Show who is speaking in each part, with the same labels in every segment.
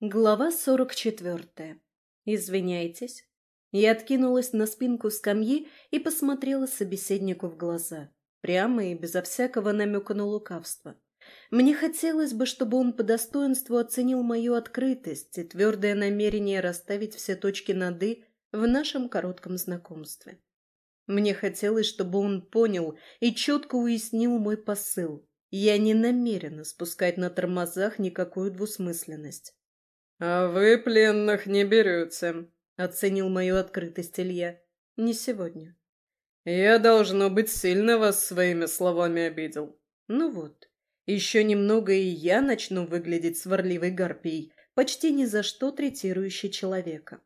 Speaker 1: Глава сорок четвертая. Извиняйтесь. Я откинулась на спинку скамьи и посмотрела собеседнику в глаза, прямо и безо всякого намека на лукавство. Мне хотелось бы, чтобы он по достоинству оценил мою открытость и твердое намерение расставить все точки над «и» в нашем коротком знакомстве. Мне хотелось, чтобы он понял и четко уяснил мой посыл. Я не намерена спускать на тормозах никакую двусмысленность.
Speaker 2: «А вы пленных не берете», —
Speaker 1: оценил мою открытость Илья. «Не сегодня».
Speaker 2: «Я, должно быть, сильно вас своими словами обидел».
Speaker 1: «Ну вот, еще немного, и я начну выглядеть сварливой гарпией, почти ни за что третирующей человека».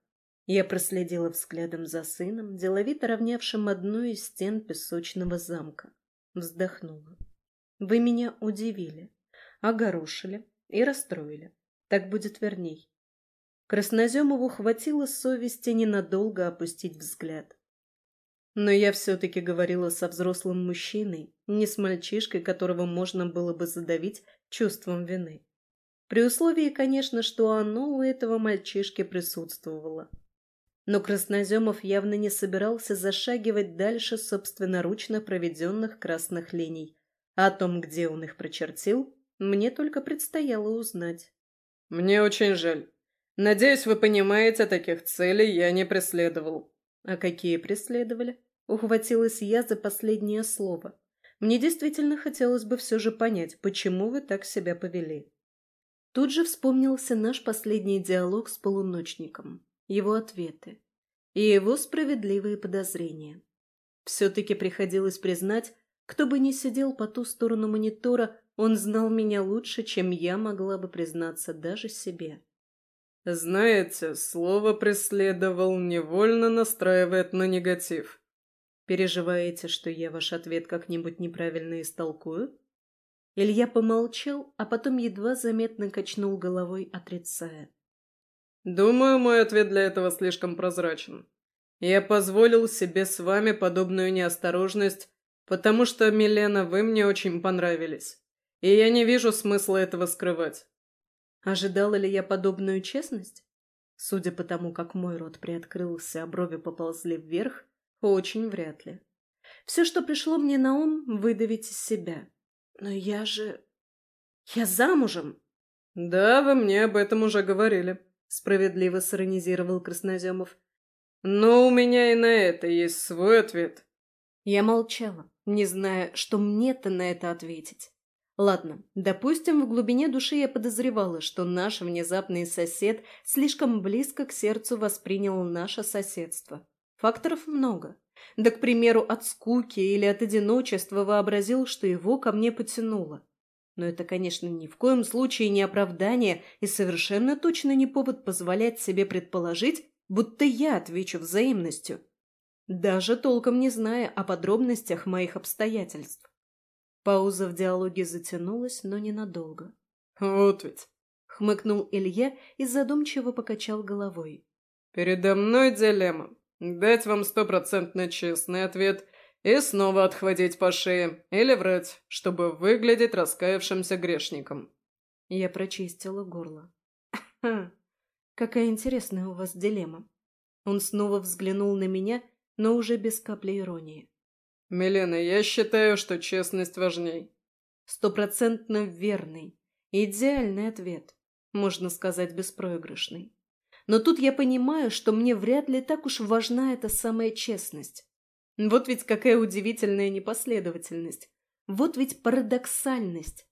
Speaker 1: Я проследила взглядом за сыном, деловито равнявшим одну из стен песочного замка. Вздохнула. «Вы меня удивили, огорошили и расстроили. Так будет верней. Красноземову хватило совести ненадолго опустить взгляд. Но я все-таки говорила со взрослым мужчиной, не с мальчишкой, которого можно было бы задавить чувством вины. При условии, конечно, что оно у этого мальчишки присутствовало. Но Красноземов явно не собирался зашагивать дальше собственноручно проведенных красных линий. А о том, где он их прочертил, мне только предстояло узнать.
Speaker 2: «Мне очень жаль. Надеюсь, вы понимаете, таких целей я не преследовал».
Speaker 1: «А какие преследовали?» Ухватилась я за последнее слово. Мне действительно хотелось бы все же понять, почему вы так себя повели. Тут же вспомнился наш последний диалог с полуночником, его ответы и его справедливые подозрения. Все-таки приходилось признать, кто бы ни сидел по ту сторону монитора, он знал меня лучше, чем я могла бы признаться даже себе.
Speaker 2: «Знаете, слово «преследовал» невольно настраивает на негатив».
Speaker 1: «Переживаете, что я ваш ответ как-нибудь неправильно истолкую?» Илья помолчал, а потом едва заметно качнул головой, отрицая.
Speaker 2: «Думаю, мой ответ для этого слишком прозрачен. Я позволил себе с вами подобную неосторожность, потому что, Милена, вы мне очень понравились и я не вижу смысла этого скрывать.
Speaker 1: Ожидала ли я подобную честность? Судя по тому, как мой рот приоткрылся, а брови поползли вверх, очень вряд ли. Все, что пришло мне на ум, выдавить из себя. Но я же... Я замужем!
Speaker 2: Да, вы мне об этом уже говорили, справедливо сиронизировал Красноземов. Но у меня и на это есть свой ответ.
Speaker 1: Я молчала, не зная, что мне-то на это ответить. Ладно, допустим, в глубине души я подозревала, что наш внезапный сосед слишком близко к сердцу воспринял наше соседство. Факторов много. Да, к примеру, от скуки или от одиночества вообразил, что его ко мне потянуло. Но это, конечно, ни в коем случае не оправдание и совершенно точно не повод позволять себе предположить, будто я отвечу взаимностью, даже толком не зная о подробностях моих обстоятельств. Пауза в диалоге затянулась, но ненадолго.
Speaker 2: «Вот ведь!»
Speaker 1: — хмыкнул Илья и задумчиво покачал головой.
Speaker 2: «Передо мной дилемма. Дать вам стопроцентно честный ответ и снова отхватить по шее или врать, чтобы выглядеть раскаявшимся грешником».
Speaker 1: Я прочистила горло. какая интересная у вас дилемма». Он снова взглянул на меня, но уже без капли иронии.
Speaker 2: «Милена, я считаю, что честность важней».
Speaker 1: Стопроцентно верный, идеальный ответ, можно сказать, беспроигрышный. Но тут я понимаю, что мне вряд ли так уж важна эта самая честность. Вот ведь какая удивительная непоследовательность. Вот ведь парадоксальность.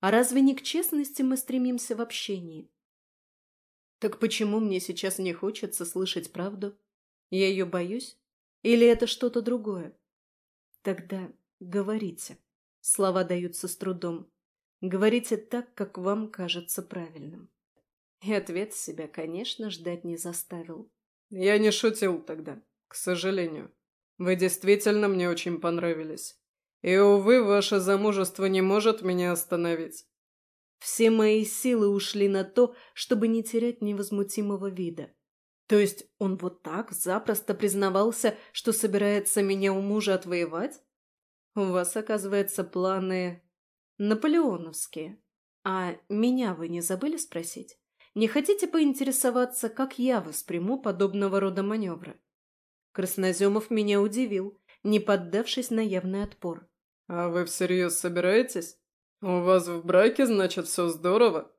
Speaker 1: А разве не к честности мы стремимся в общении? Так почему мне сейчас не хочется слышать правду? Я ее боюсь? Или это что-то другое? Тогда говорите. Слова даются с трудом. Говорите так, как вам кажется правильным. И ответ себя, конечно, ждать не заставил.
Speaker 2: Я не шутил тогда, к сожалению. Вы действительно мне очень понравились. И, увы, ваше замужество не может меня остановить.
Speaker 1: Все мои силы ушли на то, чтобы не терять невозмутимого вида. То есть он вот так запросто признавался, что собирается меня у мужа отвоевать? У вас, оказывается, планы наполеоновские. А меня вы не забыли спросить? Не хотите поинтересоваться, как я восприму подобного рода маневры? Красноземов меня удивил, не поддавшись на явный отпор.
Speaker 2: «А вы всерьез собираетесь? У вас в браке, значит, все здорово?»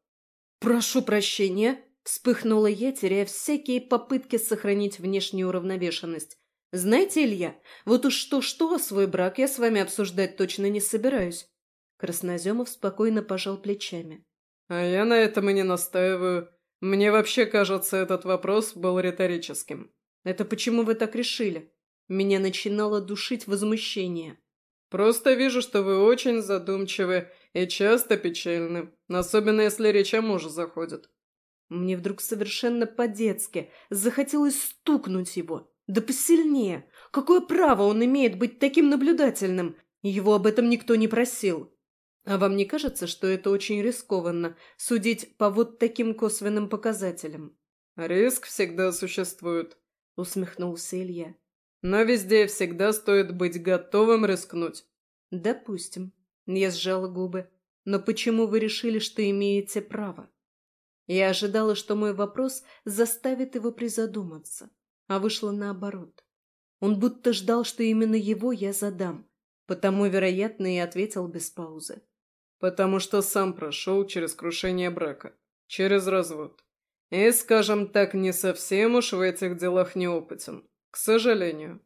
Speaker 1: «Прошу прощения», — вспыхнула я, теряя всякие попытки сохранить внешнюю уравновешенность. «Знаете, Илья, вот уж что-что, свой брак я с вами обсуждать точно не собираюсь». Красноземов спокойно пожал плечами.
Speaker 2: «А я на этом и не настаиваю. Мне вообще кажется, этот вопрос был риторическим».
Speaker 1: «Это почему вы так решили?» Меня начинало душить возмущение.
Speaker 2: «Просто вижу, что вы очень задумчивы и часто печальны, особенно если речь о муже заходит».
Speaker 1: Мне вдруг совершенно по-детски захотелось стукнуть его, да посильнее. Какое право он имеет быть таким наблюдательным? Его об этом никто не просил. А вам не кажется, что это очень рискованно, судить по вот таким косвенным показателям?
Speaker 2: Риск всегда существует,
Speaker 1: усмехнулся Илья.
Speaker 2: Но везде всегда стоит быть готовым рискнуть.
Speaker 1: Допустим. Я сжала губы. Но почему вы решили, что имеете право? Я ожидала, что мой вопрос заставит его призадуматься а вышло наоборот. Он будто ждал, что именно его я задам, потому, вероятно, и ответил без паузы.
Speaker 2: «Потому что сам прошел через крушение брака, через развод. И, скажем так, не совсем уж в этих делах неопытен, к сожалению».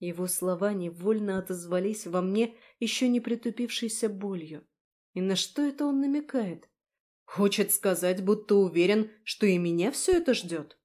Speaker 1: Его слова невольно отозвались во мне еще не притупившейся болью. И на что это он намекает? Хочет сказать, будто уверен, что и меня все это ждет?